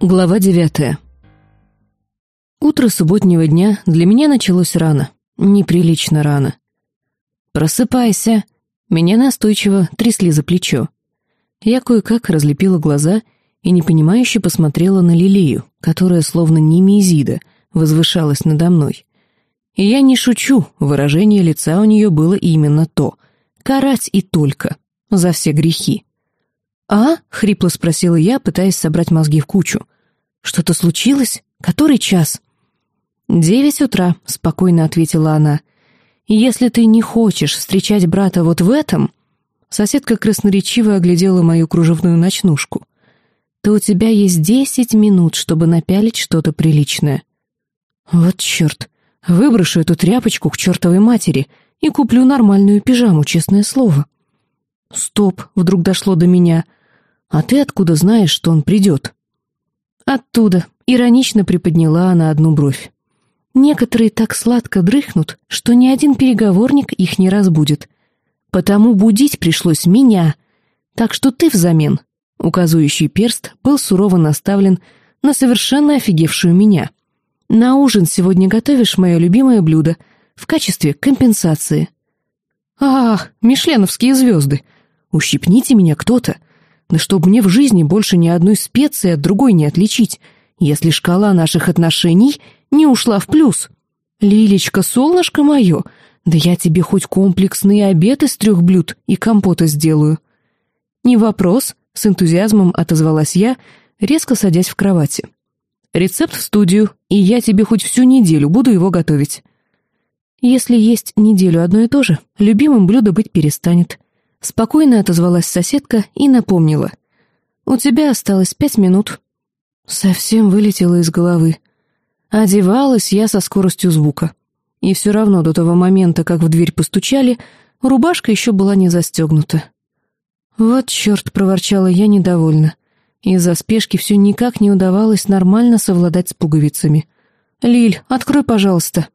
Глава девятая. Утро субботнего дня для меня началось рано, неприлично рано. «Просыпайся!» Меня настойчиво трясли за плечо. Я кое-как разлепила глаза и непонимающе посмотрела на Лилею, которая словно немезида возвышалась надо мной. И я не шучу, выражение лица у нее было именно то — карать и только, за все грехи. «А?» — хрипло спросила я, пытаясь собрать мозги в кучу. «Что-то случилось? Который час?» «Девять утра», — спокойно ответила она. «Если ты не хочешь встречать брата вот в этом...» Соседка красноречиво оглядела мою кружевную ночнушку. «То у тебя есть десять минут, чтобы напялить что-то приличное». «Вот черт! Выброшу эту тряпочку к чертовой матери и куплю нормальную пижаму, честное слово». «Стоп!» — вдруг дошло до меня. «А ты откуда знаешь, что он придет?» «Оттуда», — иронично приподняла она одну бровь. «Некоторые так сладко дрыхнут, что ни один переговорник их не разбудит. Потому будить пришлось меня. Так что ты взамен». Указывающий перст был сурово наставлен на совершенно офигевшую меня. «На ужин сегодня готовишь мое любимое блюдо в качестве компенсации». «Ах, мишленовские звезды! Ущипните меня кто-то! Да чтобы мне в жизни больше ни одной специи от другой не отличить, если шкала наших отношений не ушла в плюс. Лилечка, солнышко мое, да я тебе хоть комплексный обед из трех блюд и компота сделаю. Не вопрос, с энтузиазмом отозвалась я, резко садясь в кровати. Рецепт в студию, и я тебе хоть всю неделю буду его готовить. Если есть неделю одно и то же, любимым блюдо быть перестанет. Спокойно отозвалась соседка и напомнила. «У тебя осталось пять минут». Совсем вылетело из головы. Одевалась я со скоростью звука. И все равно до того момента, как в дверь постучали, рубашка еще была не застегнута. «Вот черт!» — проворчала я недовольно. Из-за спешки все никак не удавалось нормально совладать с пуговицами. «Лиль, открой, пожалуйста».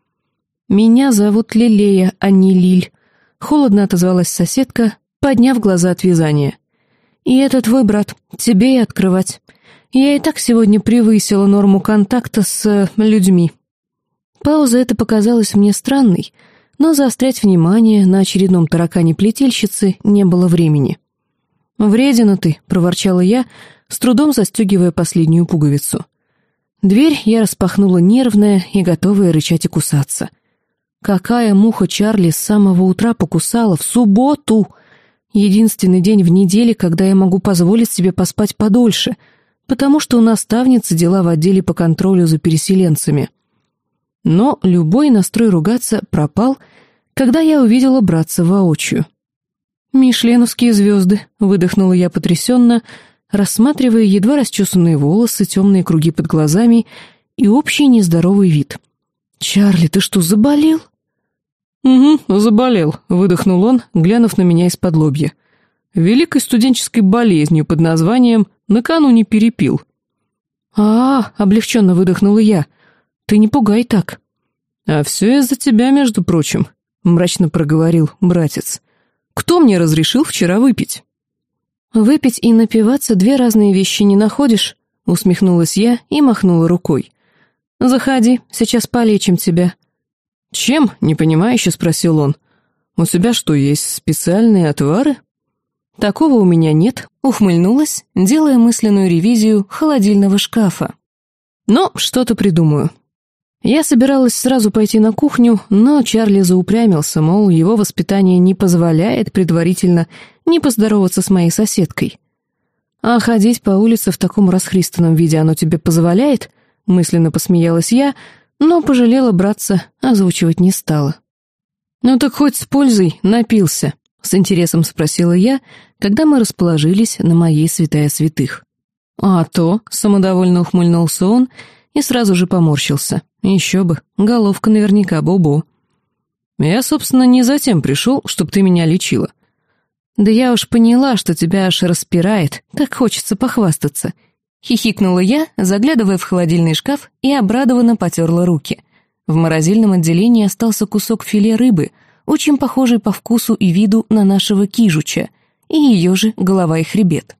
«Меня зовут Лилея, а не Лиль», — холодно отозвалась соседка, подняв глаза от вязания. «И это твой брат, тебе и открывать. Я и так сегодня превысила норму контакта с э, людьми». Пауза эта показалась мне странной, но заострять внимание на очередном таракане плетельщицы не было времени. «Вредина ты», — проворчала я, с трудом застегивая последнюю пуговицу. Дверь я распахнула нервная и готовая рычать и кусаться. Какая муха Чарли с самого утра покусала в субботу? Единственный день в неделе, когда я могу позволить себе поспать подольше, потому что у наставницы дела в отделе по контролю за переселенцами. Но любой настрой ругаться пропал, когда я увидела братца воочию. «Мишленовские звезды», — выдохнула я потрясенно, рассматривая едва расчесанные волосы, темные круги под глазами и общий нездоровый вид. «Чарли, ты что, заболел?» «Угу, заболел», — выдохнул он, глянув на меня из-под лобья. «Великой студенческой болезнью под названием «накануне перепил». «А, -а — облегченно выдохнула я, — ты не пугай так». «А все из-за тебя, между прочим», — мрачно проговорил братец. «Кто мне разрешил вчера выпить?» «Выпить и напиваться — две разные вещи не находишь?» — усмехнулась я и махнула рукой. «Заходи, сейчас полечим тебя». «Чем?» — непонимающе спросил он. «У тебя что, есть специальные отвары?» «Такого у меня нет», — ухмыльнулась, делая мысленную ревизию холодильного шкафа. «Но что-то придумаю». Я собиралась сразу пойти на кухню, но Чарли заупрямился, мол, его воспитание не позволяет предварительно не поздороваться с моей соседкой. «А ходить по улице в таком расхристанном виде оно тебе позволяет?» — мысленно посмеялась я, но пожалела браться, озвучивать не стала. «Ну так хоть с пользой напился», — с интересом спросила я, когда мы расположились на моей святая святых. «А то», — самодовольно ухмыльнулся он и сразу же поморщился. «Еще бы, головка наверняка бобо». «Я, собственно, не затем пришел, чтобы ты меня лечила». «Да я уж поняла, что тебя аж распирает, так хочется похвастаться», Хихикнула я, заглядывая в холодильный шкаф и обрадованно потерла руки. В морозильном отделении остался кусок филе рыбы, очень похожий по вкусу и виду на нашего кижуча, и ее же голова и хребет.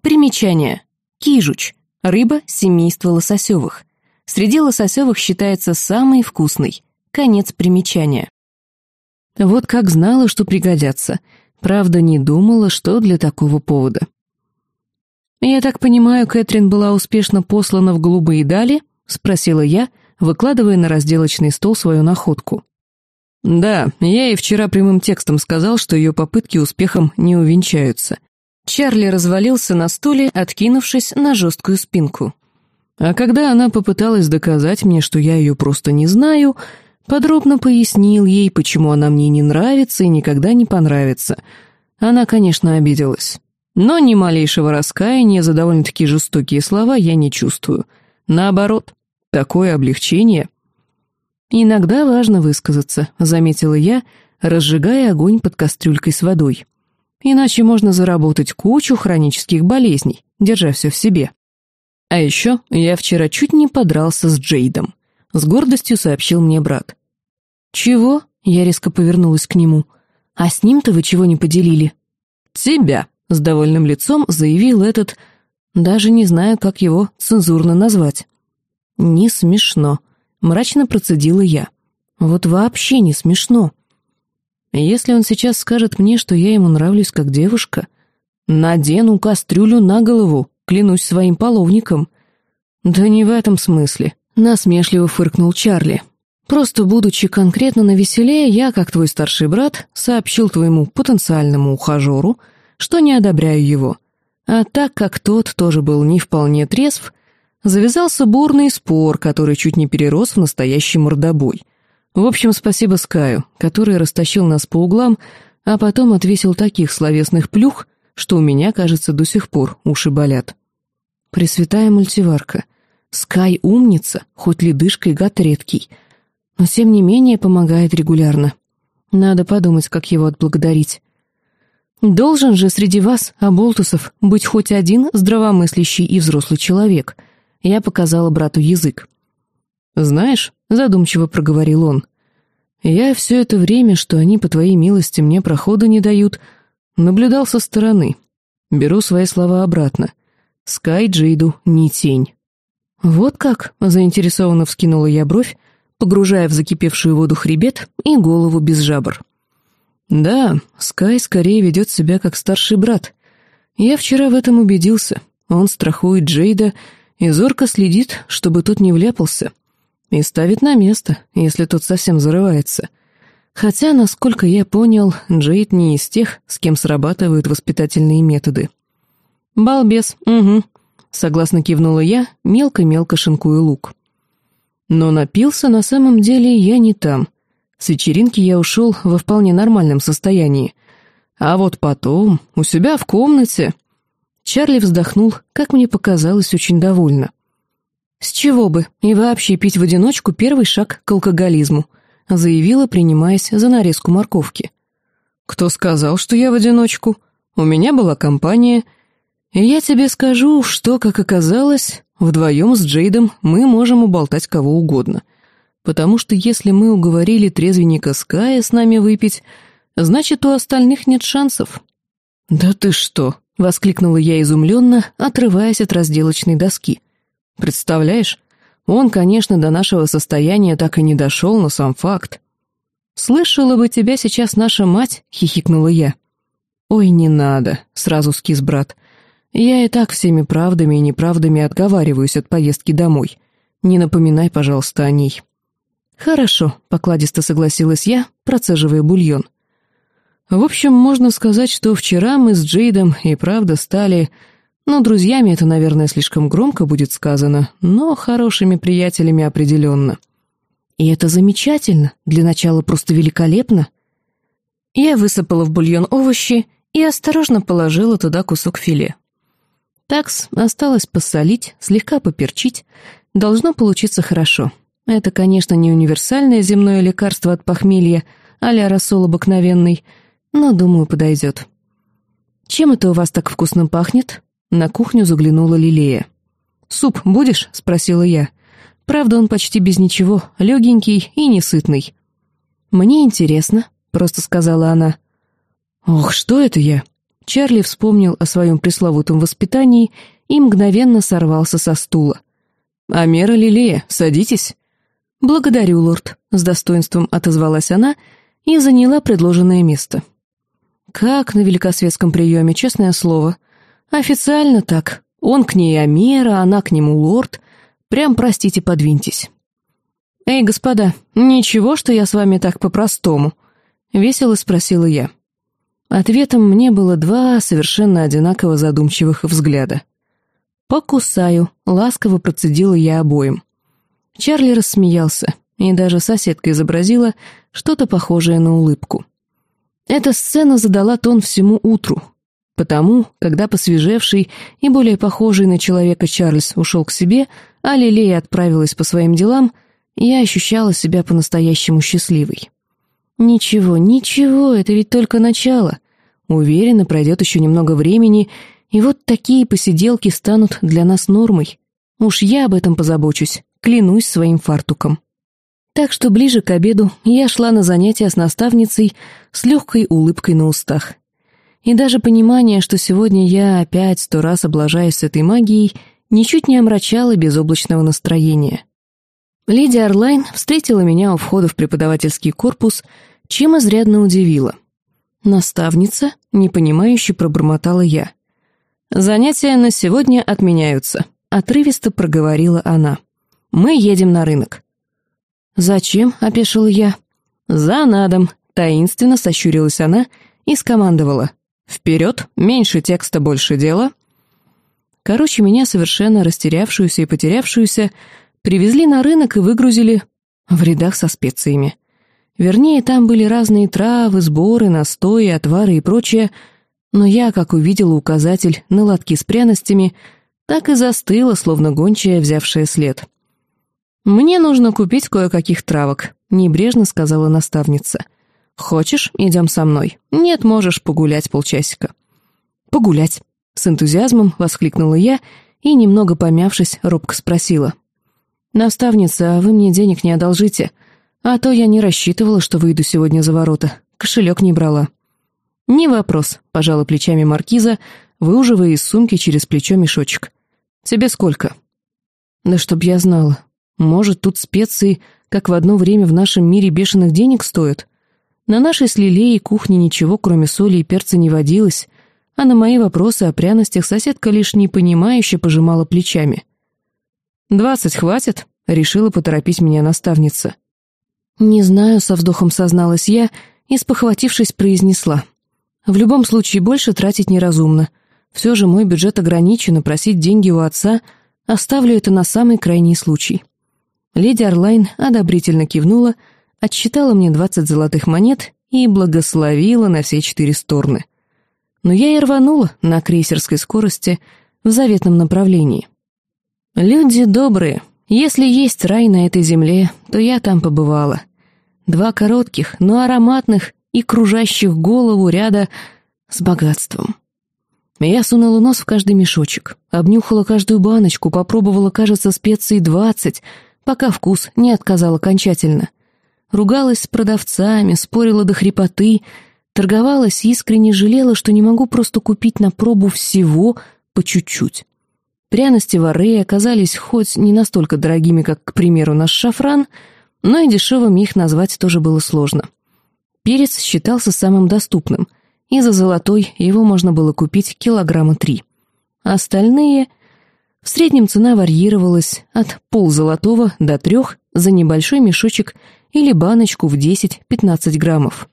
Примечание. Кижуч. Рыба семейства лососевых. Среди лососевых считается самой вкусной. Конец примечания. Вот как знала, что пригодятся. Правда, не думала, что для такого повода. «Я так понимаю, Кэтрин была успешно послана в голубые дали?» — спросила я, выкладывая на разделочный стол свою находку. «Да, я ей вчера прямым текстом сказал, что ее попытки успехом не увенчаются». Чарли развалился на стуле, откинувшись на жесткую спинку. А когда она попыталась доказать мне, что я ее просто не знаю, подробно пояснил ей, почему она мне не нравится и никогда не понравится. Она, конечно, обиделась. Но ни малейшего раскаяния за довольно-таки жестокие слова я не чувствую. Наоборот, такое облегчение. «Иногда важно высказаться», — заметила я, разжигая огонь под кастрюлькой с водой. «Иначе можно заработать кучу хронических болезней, держа все в себе». А еще я вчера чуть не подрался с Джейдом. С гордостью сообщил мне брат. «Чего?» — я резко повернулась к нему. «А с ним-то вы чего не поделили?» «Тебя», с довольным лицом заявил этот... Даже не знаю, как его цензурно назвать. «Не смешно», — мрачно процедила я. «Вот вообще не смешно. Если он сейчас скажет мне, что я ему нравлюсь как девушка, надену кастрюлю на голову, клянусь своим половником». «Да не в этом смысле», — насмешливо фыркнул Чарли. «Просто будучи конкретно навеселее, я, как твой старший брат, сообщил твоему потенциальному ухажеру, — что не одобряю его. А так как тот тоже был не вполне трезв, завязался бурный спор, который чуть не перерос в настоящий мордобой. В общем, спасибо Скаю, который растащил нас по углам, а потом отвесил таких словесных плюх, что у меня, кажется, до сих пор уши болят. Пресвятая мультиварка. Скай умница, хоть ледышка гад редкий, но тем не менее помогает регулярно. Надо подумать, как его отблагодарить. Должен же среди вас, оболтусов, быть хоть один здравомыслящий и взрослый человек. Я показала брату язык. «Знаешь», — задумчиво проговорил он, — «я все это время, что они, по твоей милости, мне прохода не дают, наблюдал со стороны. Беру свои слова обратно. Скай Джейду не тень». «Вот как?» — заинтересованно вскинула я бровь, погружая в закипевшую воду хребет и голову без жабр. Да, Скай скорее ведет себя как старший брат. Я вчера в этом убедился. Он страхует Джейда и зорко следит, чтобы тот не вляпался. И ставит на место, если тот совсем зарывается. Хотя, насколько я понял, Джейд не из тех, с кем срабатывают воспитательные методы. «Балбес, угу», — согласно кивнула я, мелко-мелко шинкую лук. Но напился на самом деле я не там — с вечеринки я ушел во вполне нормальном состоянии. А вот потом, у себя в комнате... Чарли вздохнул, как мне показалось, очень довольно. «С чего бы? И вообще пить в одиночку — первый шаг к алкоголизму», заявила, принимаясь за нарезку морковки. «Кто сказал, что я в одиночку? У меня была компания. И я тебе скажу, что, как оказалось, вдвоем с Джейдом мы можем уболтать кого угодно потому что если мы уговорили трезвенника Ская с нами выпить, значит, у остальных нет шансов». «Да ты что!» — воскликнула я изумленно, отрываясь от разделочной доски. «Представляешь, он, конечно, до нашего состояния так и не дошел, но сам факт». «Слышала бы тебя сейчас наша мать», — хихикнула я. «Ой, не надо», — сразу скис брат. «Я и так всеми правдами и неправдами отговариваюсь от поездки домой. Не напоминай, пожалуйста, о ней». «Хорошо», — покладисто согласилась я, процеживая бульон. «В общем, можно сказать, что вчера мы с Джейдом и правда стали... Ну, друзьями это, наверное, слишком громко будет сказано, но хорошими приятелями определенно. И это замечательно, для начала просто великолепно». Я высыпала в бульон овощи и осторожно положила туда кусок филе. Такс осталось посолить, слегка поперчить, должно получиться хорошо. Это, конечно, не универсальное земное лекарство от похмелья, а-ля рассол обыкновенный, но, думаю, подойдет. «Чем это у вас так вкусно пахнет?» На кухню заглянула Лилея. «Суп будешь?» — спросила я. Правда, он почти без ничего, легенький и несытный. «Мне интересно», — просто сказала она. «Ох, что это я?» Чарли вспомнил о своем пресловутом воспитании и мгновенно сорвался со стула. «Амера Лилея, садитесь». «Благодарю, лорд», — с достоинством отозвалась она и заняла предложенное место. Как на великосветском приеме, честное слово. Официально так. Он к ней Амера, она к нему лорд. Прям, простите, подвиньтесь. «Эй, господа, ничего, что я с вами так по-простому?» — весело спросила я. Ответом мне было два совершенно одинаково задумчивых взгляда. «Покусаю», — ласково процедила я обоим. Чарли рассмеялся, и даже соседка изобразила что-то похожее на улыбку. Эта сцена задала тон всему утру, потому, когда посвежевший и более похожий на человека Чарльз ушел к себе, а Лилея отправилась по своим делам, я ощущала себя по-настоящему счастливой. Ничего, ничего, это ведь только начало. Уверена, пройдет еще немного времени, и вот такие посиделки станут для нас нормой. Уж я об этом позабочусь, клянусь своим фартуком. Так что ближе к обеду я шла на занятия с наставницей с легкой улыбкой на устах. И даже понимание, что сегодня я опять сто раз облажаюсь с этой магией, ничуть не омрачало безоблачного настроения. Леди Орлайн встретила меня у входа в преподавательский корпус, чем изрядно удивила. «Наставница?» — непонимающе пробормотала я. «Занятия на сегодня отменяются», — отрывисто проговорила она. «Мы едем на рынок». «Зачем?» — опешила я. «За надом», — таинственно сощурилась она и скомандовала. «Вперед, меньше текста, больше дела». Короче, меня, совершенно растерявшуюся и потерявшуюся, привезли на рынок и выгрузили в рядах со специями. Вернее, там были разные травы, сборы, настои, отвары и прочее — но я, как увидела указатель на лотки с пряностями, так и застыла, словно гончая, взявшая след. «Мне нужно купить кое-каких травок», — небрежно сказала наставница. «Хочешь, идем со мной? Нет, можешь погулять полчасика». «Погулять», — с энтузиазмом воскликнула я и, немного помявшись, робко спросила. «Наставница, а вы мне денег не одолжите? А то я не рассчитывала, что выйду сегодня за ворота. Кошелек не брала». «Не вопрос», — пожала плечами маркиза, выуживая из сумки через плечо мешочек. «Тебе сколько?» «Да чтоб я знала. Может, тут специи, как в одно время в нашем мире бешеных денег стоят? На нашей с Лилеей кухне ничего, кроме соли и перца, не водилось, а на мои вопросы о пряностях соседка лишь непонимающе пожимала плечами. «Двадцать хватит?» — решила поторопить меня наставница. «Не знаю», — со вздохом созналась я и, спохватившись, произнесла. В любом случае, больше тратить неразумно. Все же мой бюджет ограничен, и просить деньги у отца оставлю это на самый крайний случай. Леди Орлайн одобрительно кивнула, отсчитала мне двадцать золотых монет и благословила на все четыре стороны. Но я и рванула на крейсерской скорости в заветном направлении. Люди добрые. Если есть рай на этой земле, то я там побывала. Два коротких, но ароматных и кружащих голову ряда с богатством. Я сунула нос в каждый мешочек, обнюхала каждую баночку, попробовала, кажется, специй двадцать, пока вкус не отказал окончательно. Ругалась с продавцами, спорила до хрипоты, торговалась и искренне жалела, что не могу просто купить на пробу всего по чуть-чуть. Пряности варреи оказались хоть не настолько дорогими, как, к примеру, наш шафран, но и дешевым их назвать тоже было сложно. Перец считался самым доступным, и за золотой его можно было купить килограмма три. Остальные... В среднем цена варьировалась от ползолотого до трех за небольшой мешочек или баночку в 10-15 граммов.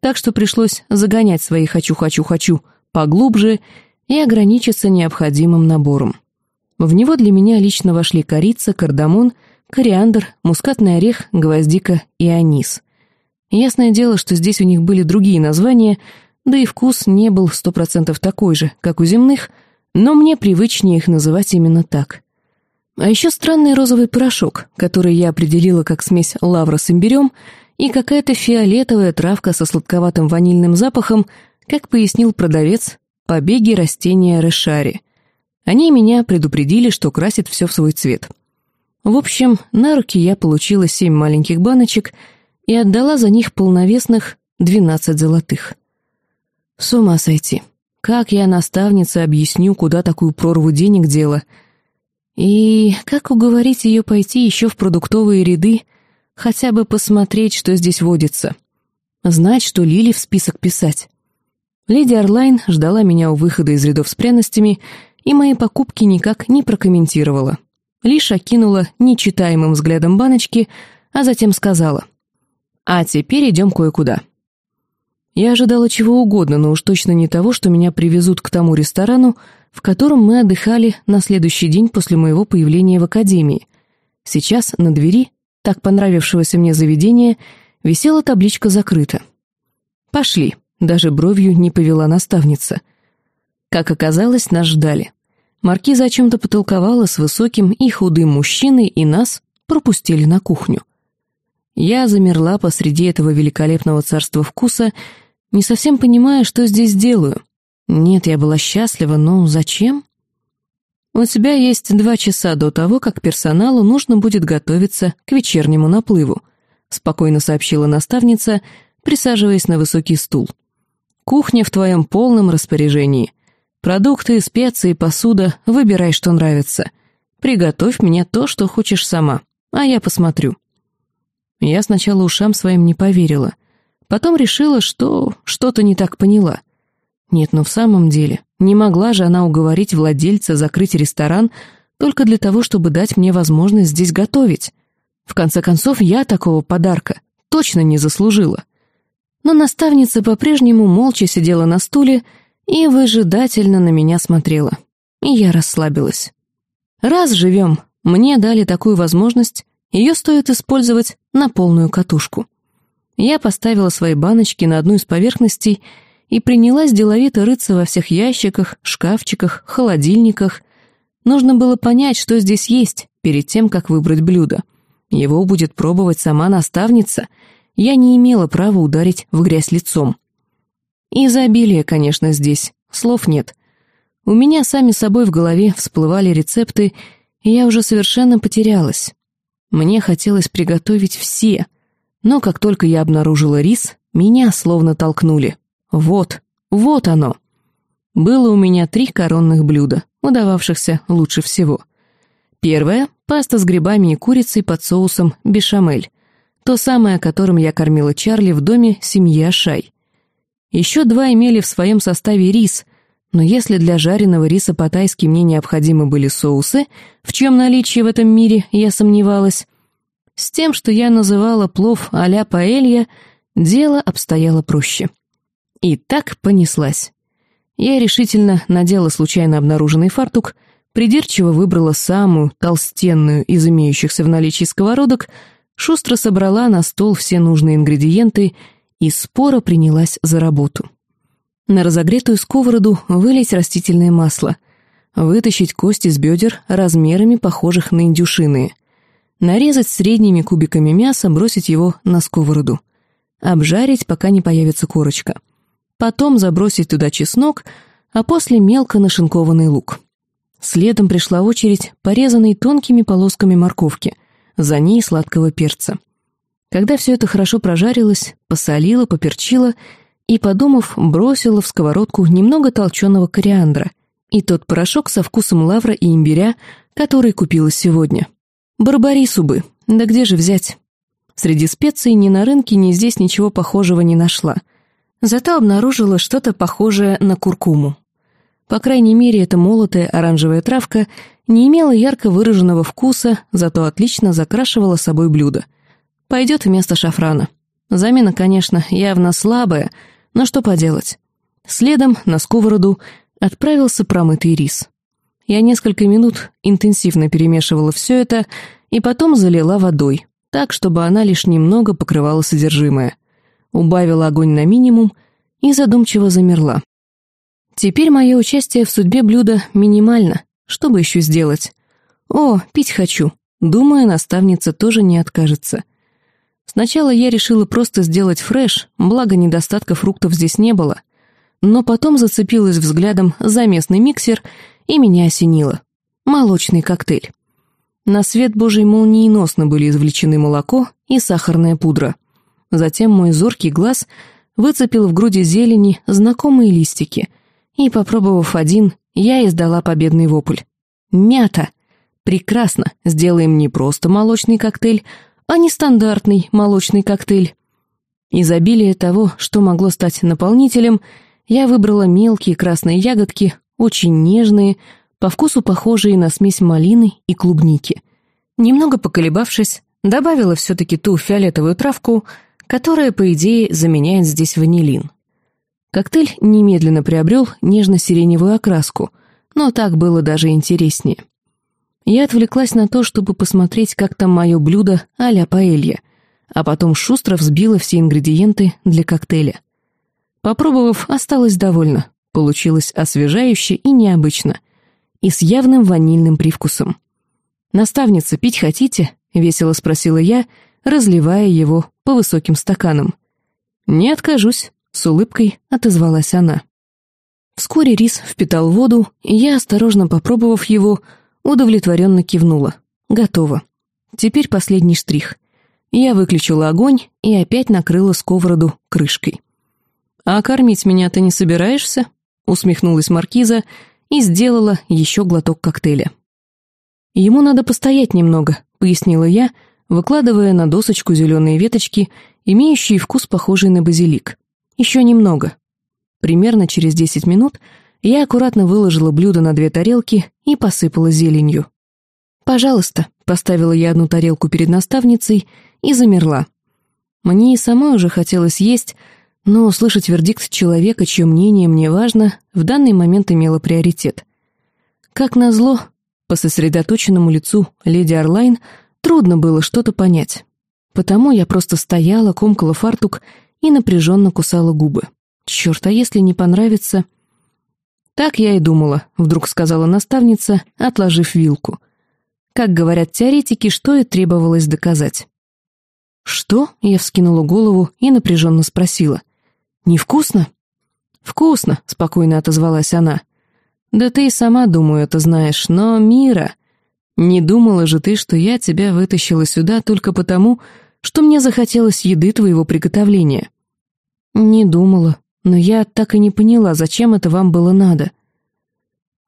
Так что пришлось загонять свои «хочу-хочу-хочу» поглубже и ограничиться необходимым набором. В него для меня лично вошли корица, кардамон, кориандр, мускатный орех, гвоздика и анис. Ясное дело, что здесь у них были другие названия, да и вкус не был сто процентов такой же, как у земных, но мне привычнее их называть именно так. А еще странный розовый порошок, который я определила как смесь лавра с имбирем, и какая-то фиолетовая травка со сладковатым ванильным запахом, как пояснил продавец, побеги растения решари. Они меня предупредили, что красит все в свой цвет. В общем, на руки я получила семь маленьких баночек — и отдала за них полновесных двенадцать золотых. С ума сойти. Как я наставнице объясню, куда такую прорву денег дела? И как уговорить ее пойти еще в продуктовые ряды, хотя бы посмотреть, что здесь водится? Знать, что Лили в список писать. Леди Орлайн ждала меня у выхода из рядов с пряностями и мои покупки никак не прокомментировала. Лишь окинула нечитаемым взглядом баночки, а затем сказала. «А теперь идем кое-куда». Я ожидала чего угодно, но уж точно не того, что меня привезут к тому ресторану, в котором мы отдыхали на следующий день после моего появления в академии. Сейчас на двери, так понравившегося мне заведения, висела табличка «Закрыто». «Пошли», — даже бровью не повела наставница. Как оказалось, нас ждали. Маркиза о чем-то потолковала с высоким и худым мужчиной, и нас пропустили на кухню. Я замерла посреди этого великолепного царства вкуса, не совсем понимая, что здесь делаю. Нет, я была счастлива, но зачем? У тебя есть два часа до того, как персоналу нужно будет готовиться к вечернему наплыву, спокойно сообщила наставница, присаживаясь на высокий стул. Кухня в твоем полном распоряжении. Продукты, специи, посуда, выбирай, что нравится. Приготовь мне то, что хочешь сама, а я посмотрю. Я сначала ушам своим не поверила. Потом решила, что что-то не так поняла. Нет, ну в самом деле, не могла же она уговорить владельца закрыть ресторан только для того, чтобы дать мне возможность здесь готовить. В конце концов, я такого подарка точно не заслужила. Но наставница по-прежнему молча сидела на стуле и выжидательно на меня смотрела. И я расслабилась. Раз живем, мне дали такую возможность, ее стоит использовать на полную катушку. Я поставила свои баночки на одну из поверхностей и принялась деловито рыться во всех ящиках, шкафчиках, холодильниках. Нужно было понять, что здесь есть, перед тем, как выбрать блюдо. Его будет пробовать сама наставница. Я не имела права ударить в грязь лицом. Изобилие, конечно, здесь, слов нет. У меня сами собой в голове всплывали рецепты, и я уже совершенно потерялась. Мне хотелось приготовить все, но как только я обнаружила рис, меня словно толкнули. Вот, вот оно. Было у меня три коронных блюда, удававшихся лучше всего. Первое — паста с грибами и курицей под соусом бешамель, то самое, которым я кормила Чарли в доме семьи Ашай. Еще два имели в своем составе рис, но если для жареного риса по-тайски мне необходимы были соусы, в чем наличии в этом мире я сомневалась, с тем, что я называла плов а-ля паэлья, дело обстояло проще. И так понеслась. Я решительно надела случайно обнаруженный фартук, придирчиво выбрала самую толстенную из имеющихся в наличии сковородок, шустро собрала на стол все нужные ингредиенты и споро принялась за работу. На разогретую сковороду вылить растительное масло, вытащить кости с бедер размерами похожих на индюшиные, нарезать средними кубиками мяса, бросить его на сковороду, обжарить, пока не появится корочка, потом забросить туда чеснок, а после мелко нашинкованный лук. Следом пришла очередь порезанной тонкими полосками морковки, за ней сладкого перца. Когда все это хорошо прожарилось, посолила, поперчила и, подумав, бросила в сковородку немного толченого кориандра и тот порошок со вкусом лавра и имбиря, который купила сегодня. Барбарису бы, да где же взять? Среди специй ни на рынке, ни здесь ничего похожего не нашла. Зато обнаружила что-то похожее на куркуму. По крайней мере, эта молотая оранжевая травка не имела ярко выраженного вкуса, зато отлично закрашивала собой блюдо. Пойдет вместо шафрана. Замена, конечно, явно слабая, но что поделать. Следом на сковороду отправился промытый рис. Я несколько минут интенсивно перемешивала все это и потом залила водой, так, чтобы она лишь немного покрывала содержимое. Убавила огонь на минимум и задумчиво замерла. Теперь мое участие в судьбе блюда минимально. Что бы еще сделать? О, пить хочу. Думаю, наставница тоже не откажется. Сначала я решила просто сделать фреш, благо недостатка фруктов здесь не было. Но потом зацепилась взглядом за местный миксер, и меня осенило. Молочный коктейль. На свет божий молниеносно были извлечены молоко и сахарная пудра. Затем мой зоркий глаз выцепил в груди зелени знакомые листики и, попробовав один, я издала победный вопль. «Мята! Прекрасно! Сделаем не просто молочный коктейль, а не стандартный молочный коктейль». Изобилие того, что могло стать наполнителем, я выбрала мелкие красные ягодки, очень нежные, по вкусу похожие на смесь малины и клубники. Немного поколебавшись, добавила все-таки ту фиолетовую травку, которая, по идее, заменяет здесь ванилин. Коктейль немедленно приобрел нежно-сиреневую окраску, но так было даже интереснее. Я отвлеклась на то, чтобы посмотреть, как там мое блюдо а-ля паэлья, а потом шустро взбила все ингредиенты для коктейля. Попробовав, осталась довольна. Получилось освежающе и необычно. И с явным ванильным привкусом. «Наставница, пить хотите?» — весело спросила я, разливая его по высоким стаканам. «Не откажусь», — с улыбкой отозвалась она. Вскоре рис впитал воду, и я, осторожно попробовав его, удовлетворенно кивнула. Готово. Теперь последний штрих. Я выключила огонь и опять накрыла сковороду крышкой. «А кормить меня ты не собираешься?» — усмехнулась маркиза и сделала еще глоток коктейля. «Ему надо постоять немного», — пояснила я, выкладывая на досочку зеленые веточки, имеющие вкус похожий на базилик. «Еще немного». Примерно через десять минут я аккуратно выложила блюдо на две тарелки и посыпала зеленью. «Пожалуйста», — поставила я одну тарелку перед наставницей и замерла. Мне и самой уже хотелось есть, но услышать вердикт человека, чье мнение мне важно, в данный момент имело приоритет. Как назло, по сосредоточенному лицу леди Орлайн трудно было что-то понять. Потому я просто стояла, комкала фартук и напряженно кусала губы. Черт, а если не понравится... Так я и думала, вдруг сказала наставница, отложив вилку. Как говорят теоретики, что и требовалось доказать. «Что?» — я вскинула голову и напряженно спросила. «Невкусно?» «Вкусно», — спокойно отозвалась она. «Да ты и сама, думаю, это знаешь, но, Мира, не думала же ты, что я тебя вытащила сюда только потому, что мне захотелось еды твоего приготовления?» «Не думала, но я так и не поняла, зачем это вам было надо».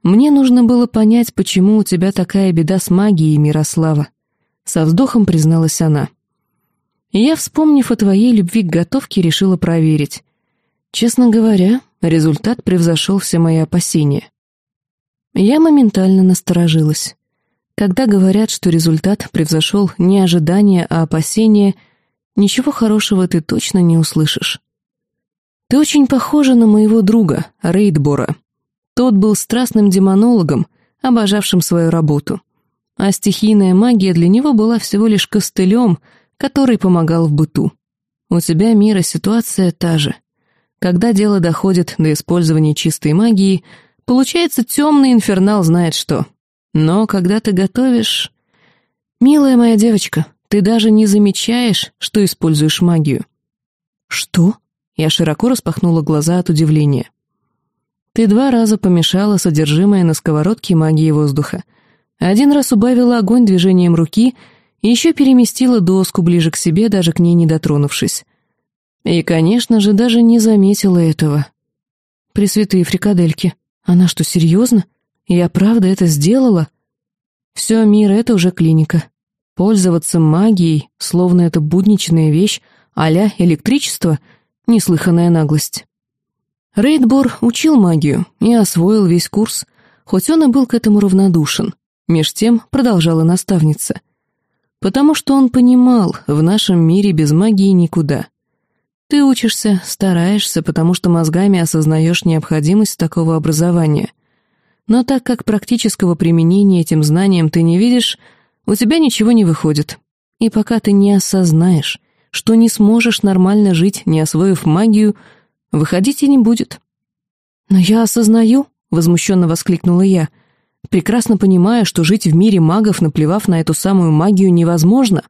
«Мне нужно было понять, почему у тебя такая беда с магией, Мирослава», — со вздохом призналась она. «Я, вспомнив о твоей любви к готовке, решила проверить. Честно говоря, результат превзошел все мои опасения. Я моментально насторожилась. Когда говорят, что результат превзошел не ожидания, а опасения, ничего хорошего ты точно не услышишь. Ты очень похожа на моего друга, Рейдбора. Тот был страстным демонологом, обожавшим свою работу. А стихийная магия для него была всего лишь костылем, который помогал в быту. У тебя, Мира, ситуация та же. Когда дело доходит до использования чистой магии, получается темный инфернал знает что. Но когда ты готовишь... Милая моя девочка, ты даже не замечаешь, что используешь магию. Что? Я широко распахнула глаза от удивления. Ты два раза помешала содержимое на сковородке магии воздуха. Один раз убавила огонь движением руки и еще переместила доску ближе к себе, даже к ней не дотронувшись. И, конечно же, даже не заметила этого. Пресвятые фрикадельки. Она что, серьезно? Я правда это сделала? Все, мир, это уже клиника. Пользоваться магией, словно это будничная вещь, а-ля электричество — неслыханная наглость. Рейдбор учил магию и освоил весь курс, хоть он и был к этому равнодушен. Меж тем продолжала наставница. Потому что он понимал, в нашем мире без магии никуда. Ты учишься, стараешься, потому что мозгами осознаешь необходимость такого образования. Но так как практического применения этим знаниям ты не видишь, у тебя ничего не выходит. И пока ты не осознаешь, что не сможешь нормально жить, не освоив магию, выходить и не будет. «Но я осознаю», — возмущенно воскликнула я, «прекрасно понимая, что жить в мире магов, наплевав на эту самую магию, невозможно».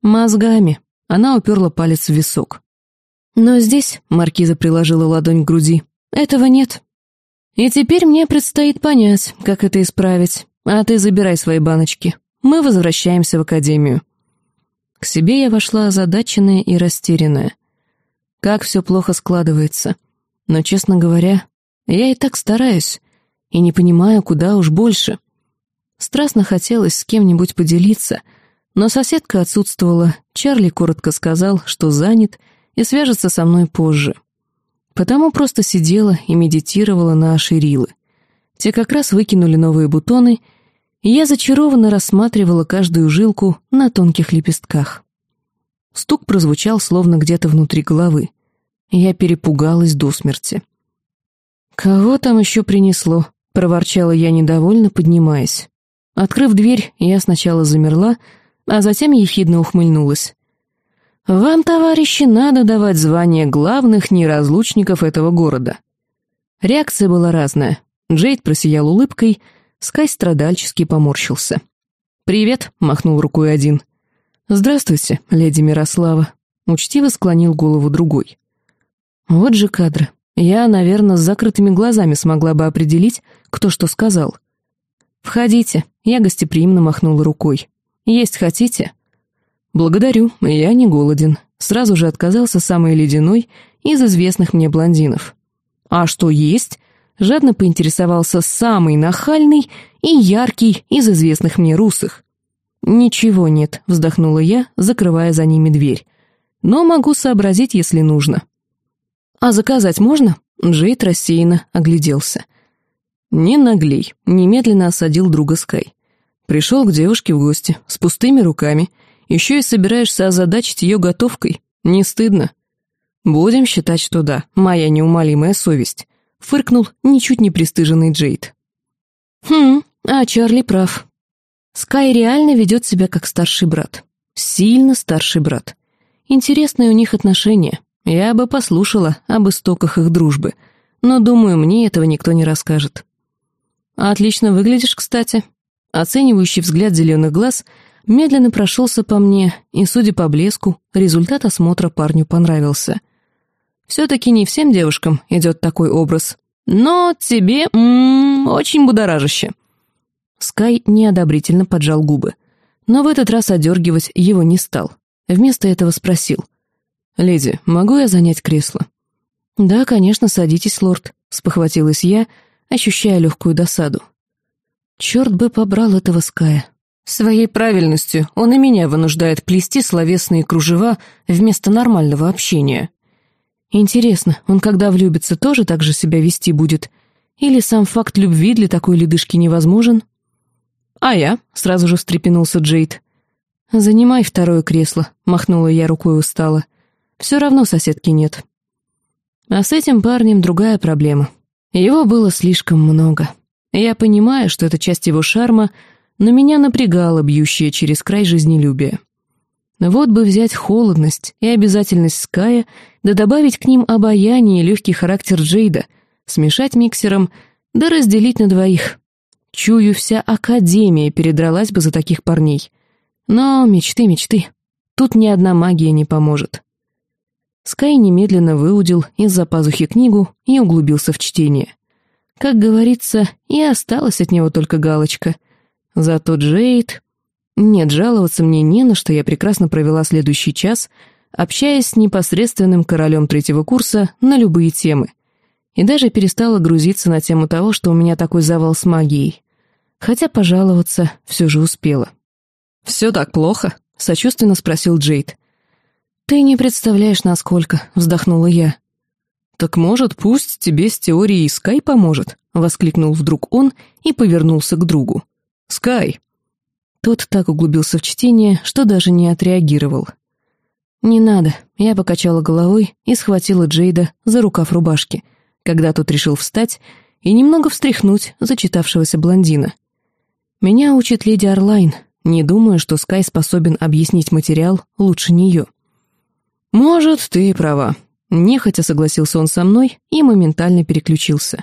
«Мозгами», — она уперла палец в висок. Но здесь, — Маркиза приложила ладонь к груди, — этого нет. И теперь мне предстоит понять, как это исправить. А ты забирай свои баночки. Мы возвращаемся в академию. К себе я вошла озадаченная и растерянная. Как все плохо складывается. Но, честно говоря, Я и так стараюсь, и не понимаю, куда уж больше. Страстно хотелось с кем-нибудь поделиться, но соседка отсутствовала, Чарли коротко сказал, что занят, и свяжется со мной позже. Потому просто сидела и медитировала на аширилы. Те как раз выкинули новые бутоны, я зачарованно рассматривала каждую жилку на тонких лепестках. Стук прозвучал словно где-то внутри головы. Я перепугалась до смерти. «Кого там еще принесло?» — проворчала я недовольно, поднимаясь. Открыв дверь, я сначала замерла, а затем ехидно ухмыльнулась. «Вам, товарищи, надо давать звание главных неразлучников этого города». Реакция была разная. Джейд просиял улыбкой, Скай страдальчески поморщился. «Привет», — махнул рукой один. «Здравствуйте, леди Мирослава», — учтиво склонил голову другой. Вот же кадры. Я, наверное, с закрытыми глазами смогла бы определить, кто что сказал. «Входите», — я гостеприимно махнула рукой. «Есть хотите?» «Благодарю, я не голоден», — сразу же отказался самый ледяной из известных мне блондинов. «А что есть?» — жадно поинтересовался самый нахальный и яркий из известных мне русых. «Ничего нет», — вздохнула я, закрывая за ними дверь. «Но могу сообразить, если нужно». «А заказать можно?» Джейд рассеянно огляделся. «Не наглей», — немедленно осадил друга Скай. «Пришел к девушке в гости, с пустыми руками. Еще и собираешься озадачить ее готовкой. Не стыдно?» «Будем считать, что да, моя неумолимая совесть», — фыркнул ничуть не пристыженный Джейд. «Хм, а Чарли прав. Скай реально ведет себя как старший брат. Сильно старший брат. Интересные у них отношения. Я бы послушала об истоках их дружбы, но, думаю, мне этого никто не расскажет. Отлично выглядишь, кстати. Оценивающий взгляд зеленых глаз медленно прошелся по мне, и, судя по блеску, результат осмотра парню понравился. Все-таки не всем девушкам идет такой образ. Но тебе м очень будоражище. Скай неодобрительно поджал губы. Но в этот раз одергивать его не стал. Вместо этого спросил. «Леди, могу я занять кресло?» «Да, конечно, садитесь, лорд», — спохватилась я, ощущая легкую досаду. Черт бы побрал этого Ская. Своей правильностью он и меня вынуждает плести словесные кружева вместо нормального общения. Интересно, он когда влюбится, тоже так же себя вести будет? Или сам факт любви для такой ледышки невозможен? «А я?» — сразу же встрепенулся Джейд. «Занимай второе кресло», — махнула я рукой устало. «Все равно соседки нет». А с этим парнем другая проблема. Его было слишком много. Я понимаю, что это часть его шарма, но меня напрягало бьющее через край жизнелюбие. Вот бы взять холодность и обязательность Ская, да добавить к ним обаяние и легкий характер Джейда, смешать миксером, да разделить на двоих. Чую, вся Академия передралась бы за таких парней. Но мечты, мечты. Тут ни одна магия не поможет. Скай немедленно выудил из-за пазухи книгу и углубился в чтение. Как говорится, и осталась от него только галочка. Зато Джейд... Нет, жаловаться мне не на что, я прекрасно провела следующий час, общаясь с непосредственным королем третьего курса на любые темы. И даже перестала грузиться на тему того, что у меня такой завал с магией хотя пожаловаться все же успела. «Все так плохо?» — сочувственно спросил Джейд. «Ты не представляешь, насколько», — вздохнула я. «Так, может, пусть тебе с теорией Скай поможет?» — воскликнул вдруг он и повернулся к другу. «Скай!» Тот так углубился в чтение, что даже не отреагировал. «Не надо», — я покачала головой и схватила Джейда за рукав рубашки, когда тот решил встать и немного встряхнуть зачитавшегося блондина. Меня учит леди Орлайн, не думаю, что Скай способен объяснить материал лучше нее. «Может, ты и права», — нехотя согласился он со мной и моментально переключился.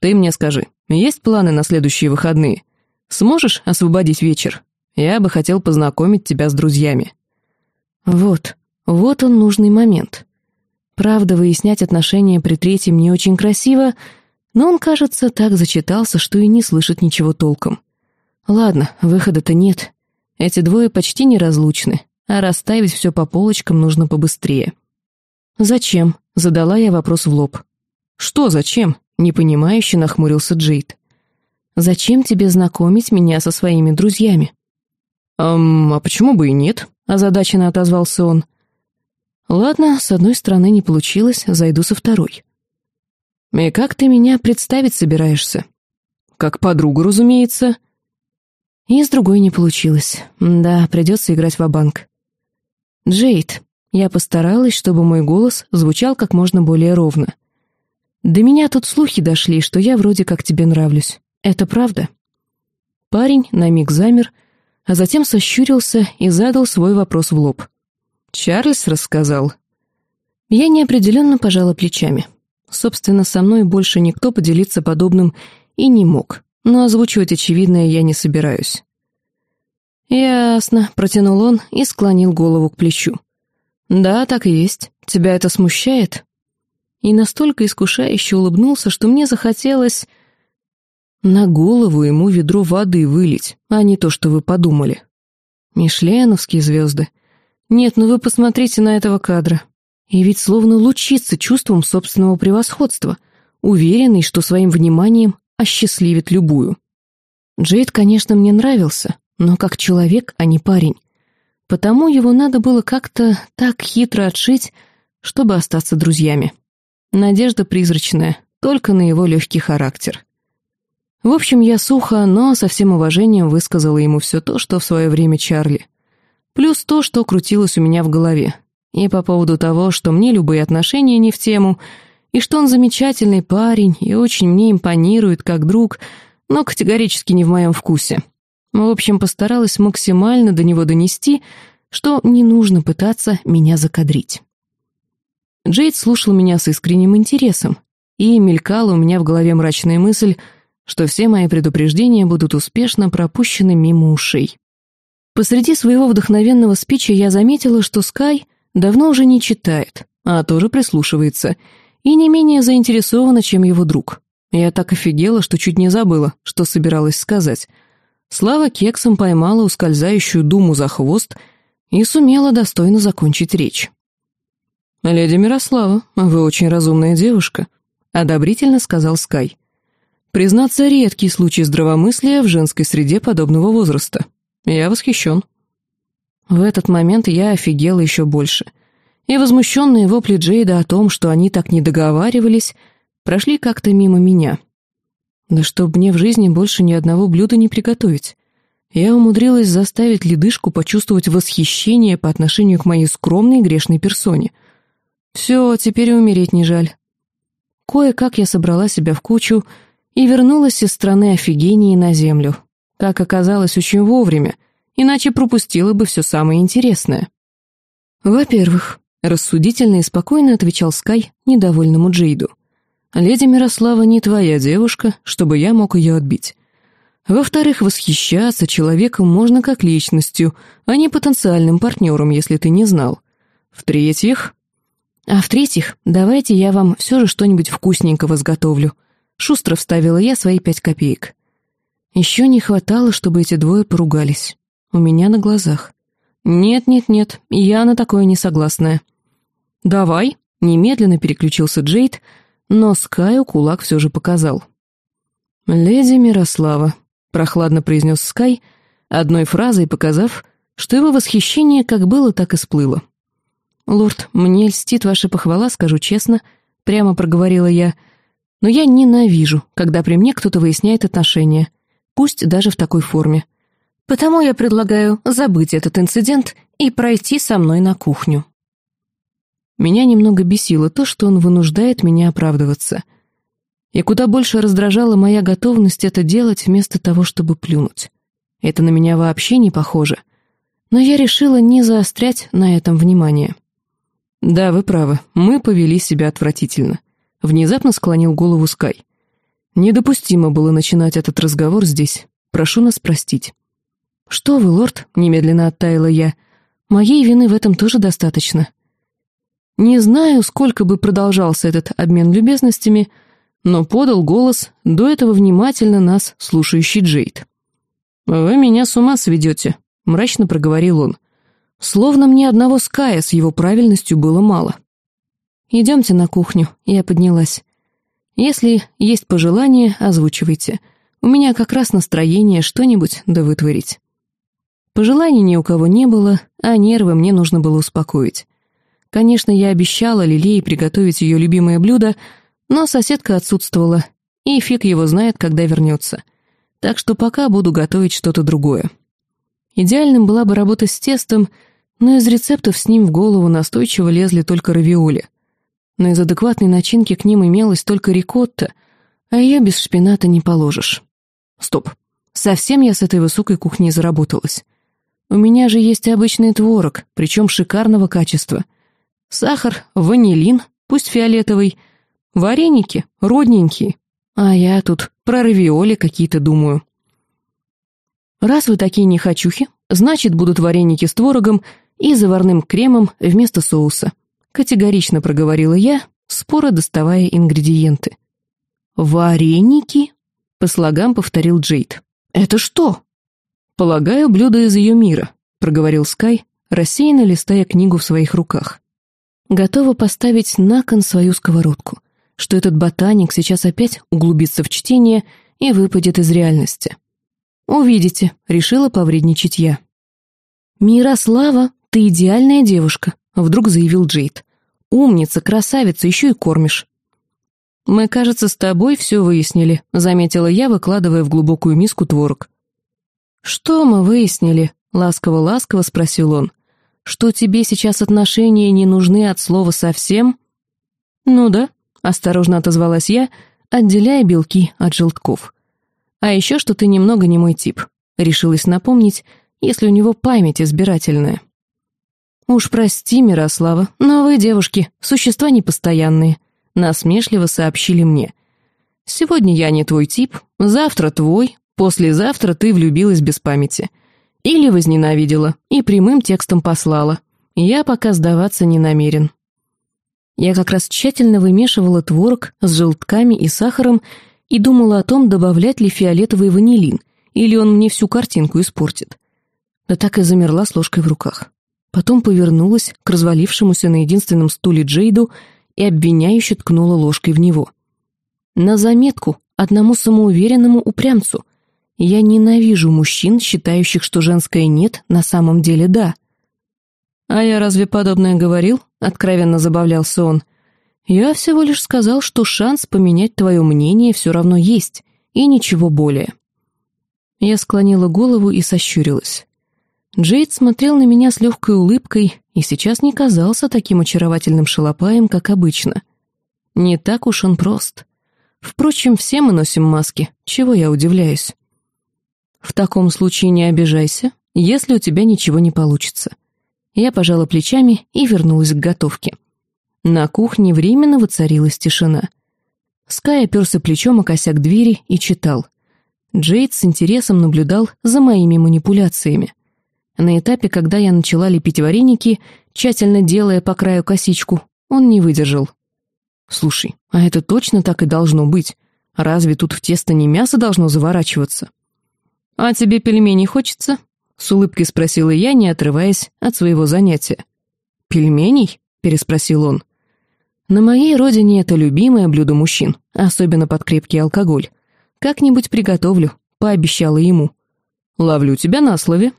«Ты мне скажи, есть планы на следующие выходные? Сможешь освободить вечер? Я бы хотел познакомить тебя с друзьями». Вот, вот он нужный момент. Правда, выяснять отношения при третьем не очень красиво, но он, кажется, так зачитался, что и не слышит ничего толком. Ладно, выхода-то нет. Эти двое почти неразлучны, а расставить все по полочкам нужно побыстрее. «Зачем?» — задала я вопрос в лоб. «Что зачем?» Непонимающе нахмурился Джейд. «Зачем тебе знакомить меня со своими друзьями?» «Эм, а почему бы и нет?» — озадаченно отозвался он. «Ладно, с одной стороны не получилось, зайду со второй». «И как ты меня представить собираешься?» «Как подругу, разумеется». И с другой не получилось. Да, придется играть в банк «Джейд, я постаралась, чтобы мой голос звучал как можно более ровно. До меня тут слухи дошли, что я вроде как тебе нравлюсь. Это правда?» Парень на миг замер, а затем сощурился и задал свой вопрос в лоб. «Чарльз рассказал?» Я неопределенно пожала плечами. Собственно, со мной больше никто поделиться подобным и не мог, но озвучивать очевидное я не собираюсь. «Ясно», — протянул он и склонил голову к плечу. «Да, так и есть. Тебя это смущает?» И настолько искушающе улыбнулся, что мне захотелось на голову ему ведро воды вылить, а не то, что вы подумали. Мишленовские звезды. Нет, ну вы посмотрите на этого кадра. И ведь словно лучится чувством собственного превосходства, уверенный, что своим вниманием осчастливит любую. Джейд, конечно, мне нравился, но как человек, а не парень. Потому его надо было как-то так хитро отшить, чтобы остаться друзьями. Надежда призрачная, только на его легкий характер. В общем, я сухо, но со всем уважением высказала ему все то, что в свое время Чарли. Плюс то, что крутилось у меня в голове. И по поводу того, что мне любые отношения не в тему, и что он замечательный парень и очень мне импонирует как друг, но категорически не в моем вкусе. В общем, постаралась максимально до него донести, что не нужно пытаться меня закадрить. Джейд слушал меня с искренним интересом, и мелькала у меня в голове мрачная мысль, что все мои предупреждения будут успешно пропущены мимо ушей. Посреди своего вдохновенного спича я заметила, что Скай давно уже не читает, а тоже прислушивается, и не менее заинтересована, чем его друг. Я так офигела, что чуть не забыла, что собиралась сказать — Слава кексом поймала ускользающую думу за хвост и сумела достойно закончить речь. «Леди Мирослава, вы очень разумная девушка», — одобрительно сказал Скай. «Признаться, редкий случай здравомыслия в женской среде подобного возраста. Я восхищен». В этот момент я офигела еще больше. И возмущенные вопли Джейда о том, что они так не договаривались, прошли как-то мимо меня. Да чтоб мне в жизни больше ни одного блюда не приготовить. Я умудрилась заставить ледышку почувствовать восхищение по отношению к моей скромной грешной персоне. Все, теперь и умереть не жаль. Кое-как я собрала себя в кучу и вернулась из страны офигении на землю. Как оказалось, очень вовремя, иначе пропустила бы все самое интересное. Во-первых, рассудительно и спокойно отвечал Скай недовольному Джейду — Леди Мирослава не твоя девушка, чтобы я мог ее отбить. Во-вторых, восхищаться человеком можно как личностью, а не потенциальным партнером, если ты не знал. В-третьих... А в-третьих, давайте я вам все же что-нибудь вкусненького сготовлю. Шустро вставила я свои пять копеек. Еще не хватало, чтобы эти двое поругались. У меня на глазах. Нет-нет-нет, я на такое не согласная. «Давай», — немедленно переключился Джейд, — но Скаю кулак все же показал. «Леди Мирослава», — прохладно произнес Скай, одной фразой показав, что его восхищение как было, так и сплыло. «Лорд, мне льстит ваша похвала, скажу честно», — прямо проговорила я, «но я ненавижу, когда при мне кто-то выясняет отношения, пусть даже в такой форме. Потому я предлагаю забыть этот инцидент и пройти со мной на кухню». Меня немного бесило то, что он вынуждает меня оправдываться. И куда больше раздражала моя готовность это делать вместо того, чтобы плюнуть. Это на меня вообще не похоже. Но я решила не заострять на этом внимание. «Да, вы правы, мы повели себя отвратительно», — внезапно склонил голову Скай. «Недопустимо было начинать этот разговор здесь. Прошу нас простить». «Что вы, лорд?» — немедленно оттаяла я. «Моей вины в этом тоже достаточно. Не знаю, сколько бы продолжался этот обмен любезностями, но подал голос до этого внимательно нас слушающий Джейд. «Вы меня с ума сведете», — мрачно проговорил он. Словно мне одного Ская с его правильностью было мало. «Идемте на кухню», — я поднялась. Если есть пожелание, озвучивайте. У меня как раз настроение что-нибудь да вытворить. Пожеланий ни у кого не было, а нервы мне нужно было успокоить. Конечно, я обещала Лилии приготовить ее любимое блюдо, но соседка отсутствовала, и фиг его знает, когда вернется. Так что пока буду готовить что-то другое. Идеальным была бы работа с тестом, но из рецептов с ним в голову настойчиво лезли только равиоли. Но из адекватной начинки к ним имелась только рикотта, а ее без шпината не положишь. Стоп, совсем я с этой высокой кухней заработалась. У меня же есть обычный творог, причем шикарного качества. Сахар, ванилин, пусть фиолетовый, вареники, родненькие. А я тут про равиоли какие-то думаю. Раз вы такие нехочухи, значит, будут вареники с творогом и заварным кремом вместо соуса. Категорично проговорила я, споро доставая ингредиенты. «Вареники?» — по слогам повторил Джейд. «Это что?» «Полагаю, блюдо из ее мира», — проговорил Скай, рассеянно листая книгу в своих руках. Готова поставить на кон свою сковородку, что этот ботаник сейчас опять углубится в чтение и выпадет из реальности. «Увидите», — решила повредничать я. «Мирослава, ты идеальная девушка», — вдруг заявил Джейд. «Умница, красавица, еще и кормишь». «Мы, кажется, с тобой все выяснили», — заметила я, выкладывая в глубокую миску творог. «Что мы выяснили?» — ласково-ласково спросил он. «Что тебе сейчас отношения не нужны от слова совсем?» «Ну да», — осторожно отозвалась я, отделяя белки от желтков. А еще, что ты немного не мой тип. Решилась напомнить, если у него память избирательная. «Уж прости, Мирослава, но вы, девушки, существа непостоянные», — насмешливо сообщили мне. «Сегодня я не твой тип, завтра твой, послезавтра ты влюбилась без памяти. Или возненавидела и прямым текстом послала. Я пока сдаваться не намерен». Я как раз тщательно вымешивала творог с желтками и сахаром и думала о том, добавлять ли фиолетовый ванилин, или он мне всю картинку испортит. Да так и замерла с ложкой в руках. Потом повернулась к развалившемуся на единственном стуле Джейду и обвиняюще ткнула ложкой в него. На заметку одному самоуверенному упрямцу. Я ненавижу мужчин, считающих, что женское «нет» на самом деле «да». «А я разве подобное говорил?» — откровенно забавлялся он — я всего лишь сказал, что шанс поменять твое мнение все равно есть, и ничего более. Я склонила голову и сощурилась. Джейд смотрел на меня с легкой улыбкой и сейчас не казался таким очаровательным шалопаем, как обычно. Не так уж он прост. Впрочем, все мы носим маски, чего я удивляюсь. В таком случае не обижайся, если у тебя ничего не получится. Я пожала плечами и вернулась к готовке. На кухне временно воцарилась тишина. Скай оперся плечом о косяк двери и читал. Джейд с интересом наблюдал за моими манипуляциями. На этапе, когда я начала лепить вареники, тщательно делая по краю косичку, он не выдержал. «Слушай, а это точно так и должно быть? Разве тут в тесто не мясо должно заворачиваться?» «А тебе пельменей хочется?» — с улыбкой спросила я, не отрываясь от своего занятия. «Пельменей?» — переспросил он. На моей родине это любимое блюдо мужчин, особенно под крепкий алкоголь. Как-нибудь приготовлю, пообещала ему. Ловлю тебя на слове.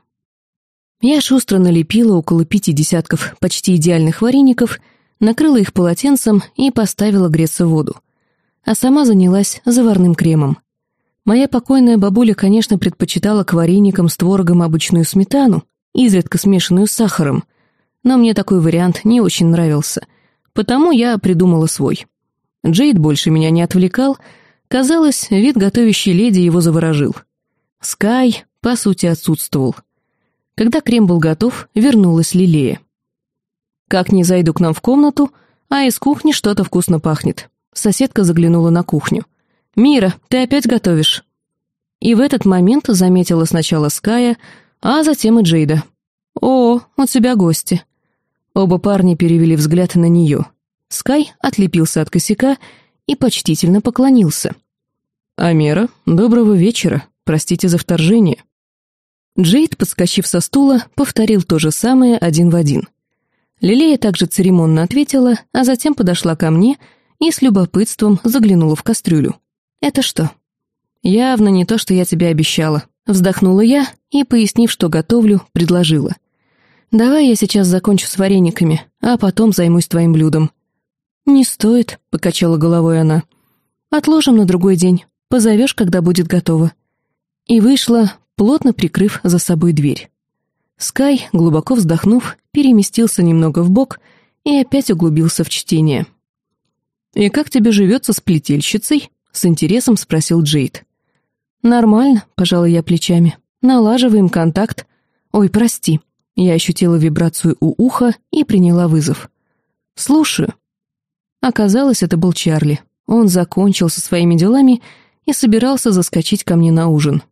Я шустро налепила около пяти десятков почти идеальных вареников, накрыла их полотенцем и поставила греться воду. А сама занялась заварным кремом. Моя покойная бабуля, конечно, предпочитала к вареникам с творогом обычную сметану, изредка смешанную с сахаром, но мне такой вариант не очень нравился — Потому я придумала свой. Джейд больше меня не отвлекал, казалось, вид готовящей леди его заворожил. Скай, по сути, отсутствовал. Когда крем был готов, вернулась Лилея. «Как не зайду к нам в комнату, а из кухни что-то вкусно пахнет». Соседка заглянула на кухню. «Мира, ты опять готовишь?» И в этот момент заметила сначала Ская, а затем и Джейда. «О, у тебя гости». Оба парня перевели взгляд на нее. Скай отлепился от косяка и почтительно поклонился. «Амера, доброго вечера. Простите за вторжение». Джейд, подскочив со стула, повторил то же самое один в один. Лилея также церемонно ответила, а затем подошла ко мне и с любопытством заглянула в кастрюлю. «Это что?» «Явно не то, что я тебе обещала», — вздохнула я и, пояснив, что готовлю, предложила. «Давай я сейчас закончу с варениками, а потом займусь твоим блюдом». «Не стоит», — покачала головой она. «Отложим на другой день. Позовешь, когда будет готово». И вышла, плотно прикрыв за собой дверь. Скай, глубоко вздохнув, переместился немного в бок и опять углубился в чтение. «И как тебе живется с плетельщицей?» — с интересом спросил Джейд. «Нормально», — пожала я плечами. «Налаживаем контакт. Ой, прости». Я ощутила вибрацию у уха и приняла вызов. «Слушаю». Оказалось, это был Чарли. Он закончил со своими делами и собирался заскочить ко мне на ужин.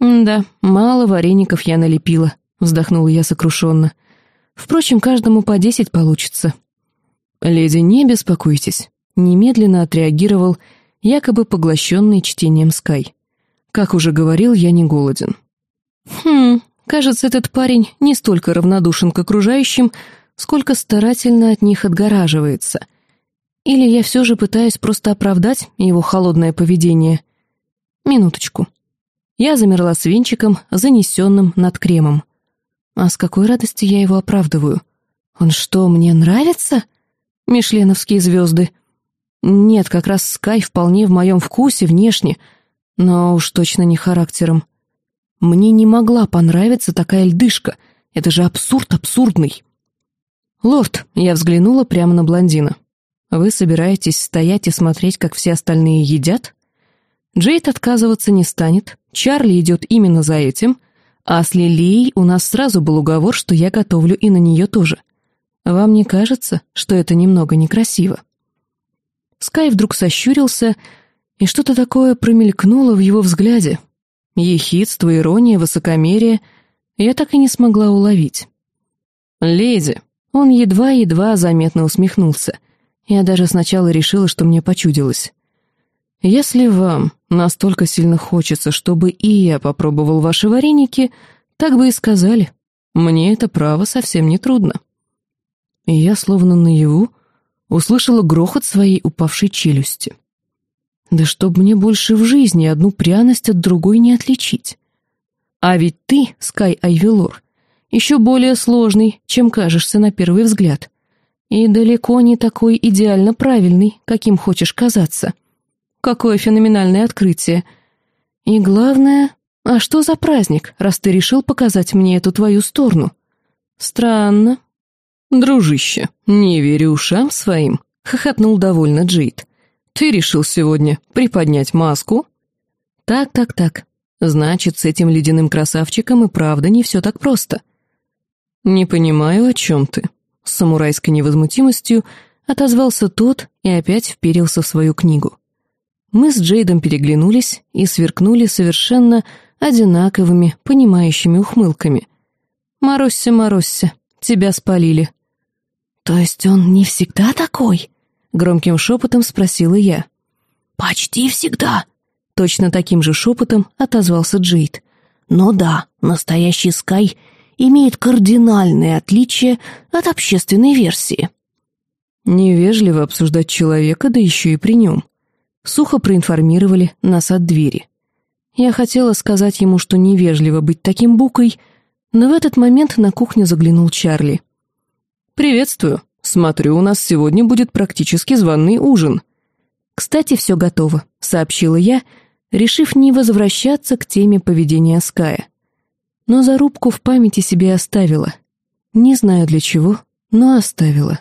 «Да, мало вареников я налепила», — вздохнула я сокрушенно. «Впрочем, каждому по десять получится». «Леди, не беспокойтесь», — немедленно отреагировал, якобы поглощенный чтением Скай. «Как уже говорил, я не голоден». «Хм, кажется, этот парень не столько равнодушен к окружающим, сколько старательно от них отгораживается. Или я все же пытаюсь просто оправдать его холодное поведение. Минуточку». Я замерла с венчиком, занесенным над кремом. А с какой радости я его оправдываю? Он что, мне нравится? Мишленовские звезды. Нет, как раз Скай вполне в моем вкусе внешне, но уж точно не характером. Мне не могла понравиться такая льдышка. Это же абсурд абсурдный. «Лорд», — я взглянула прямо на блондина. «Вы собираетесь стоять и смотреть, как все остальные едят?» Джейд отказываться не станет, Чарли идет именно за этим, а с Лилией у нас сразу был уговор, что я готовлю и на нее тоже. Вам не кажется, что это немного некрасиво?» Скай вдруг сощурился, и что-то такое промелькнуло в его взгляде. Ехидство, ирония, высокомерие я так и не смогла уловить. «Леди!» Он едва-едва заметно усмехнулся. Я даже сначала решила, что мне почудилось. «Если вам настолько сильно хочется, чтобы и я попробовал ваши вареники, так бы и сказали. Мне это право совсем не трудно». И я, словно наяву, услышала грохот своей упавшей челюсти. Да чтоб мне больше в жизни одну пряность от другой не отличить. А ведь ты, Скай Айвелор, еще более сложный, чем кажешься на первый взгляд. И далеко не такой идеально правильный, каким хочешь казаться. Какое феноменальное открытие. И главное, а что за праздник, раз ты решил показать мне эту твою сторону? Странно. Дружище, не верю ушам своим, хохотнул довольно Джейд. Ты решил сегодня приподнять маску? Так, так, так. Значит, с этим ледяным красавчиком и правда не все так просто. Не понимаю, о чем ты. С самурайской невозмутимостью отозвался тот и опять вперился в свою книгу. Мы с Джейдом переглянулись и сверкнули совершенно одинаковыми, понимающими ухмылками. «Маросся, Маросся, тебя спалили». «То есть он не всегда такой?» — громким шепотом спросила я. «Почти всегда», — точно таким же шепотом отозвался Джейд. «Но да, настоящий Скай имеет кардинальные отличия от общественной версии». Невежливо обсуждать человека, да еще и при нем. Сухо проинформировали нас от двери. Я хотела сказать ему, что невежливо быть таким букой, но в этот момент на кухню заглянул Чарли. «Приветствую. Смотрю, у нас сегодня будет практически званный ужин». «Кстати, все готово», — сообщила я, решив не возвращаться к теме поведения Ская. Но зарубку в памяти себе оставила. Не знаю для чего, но оставила.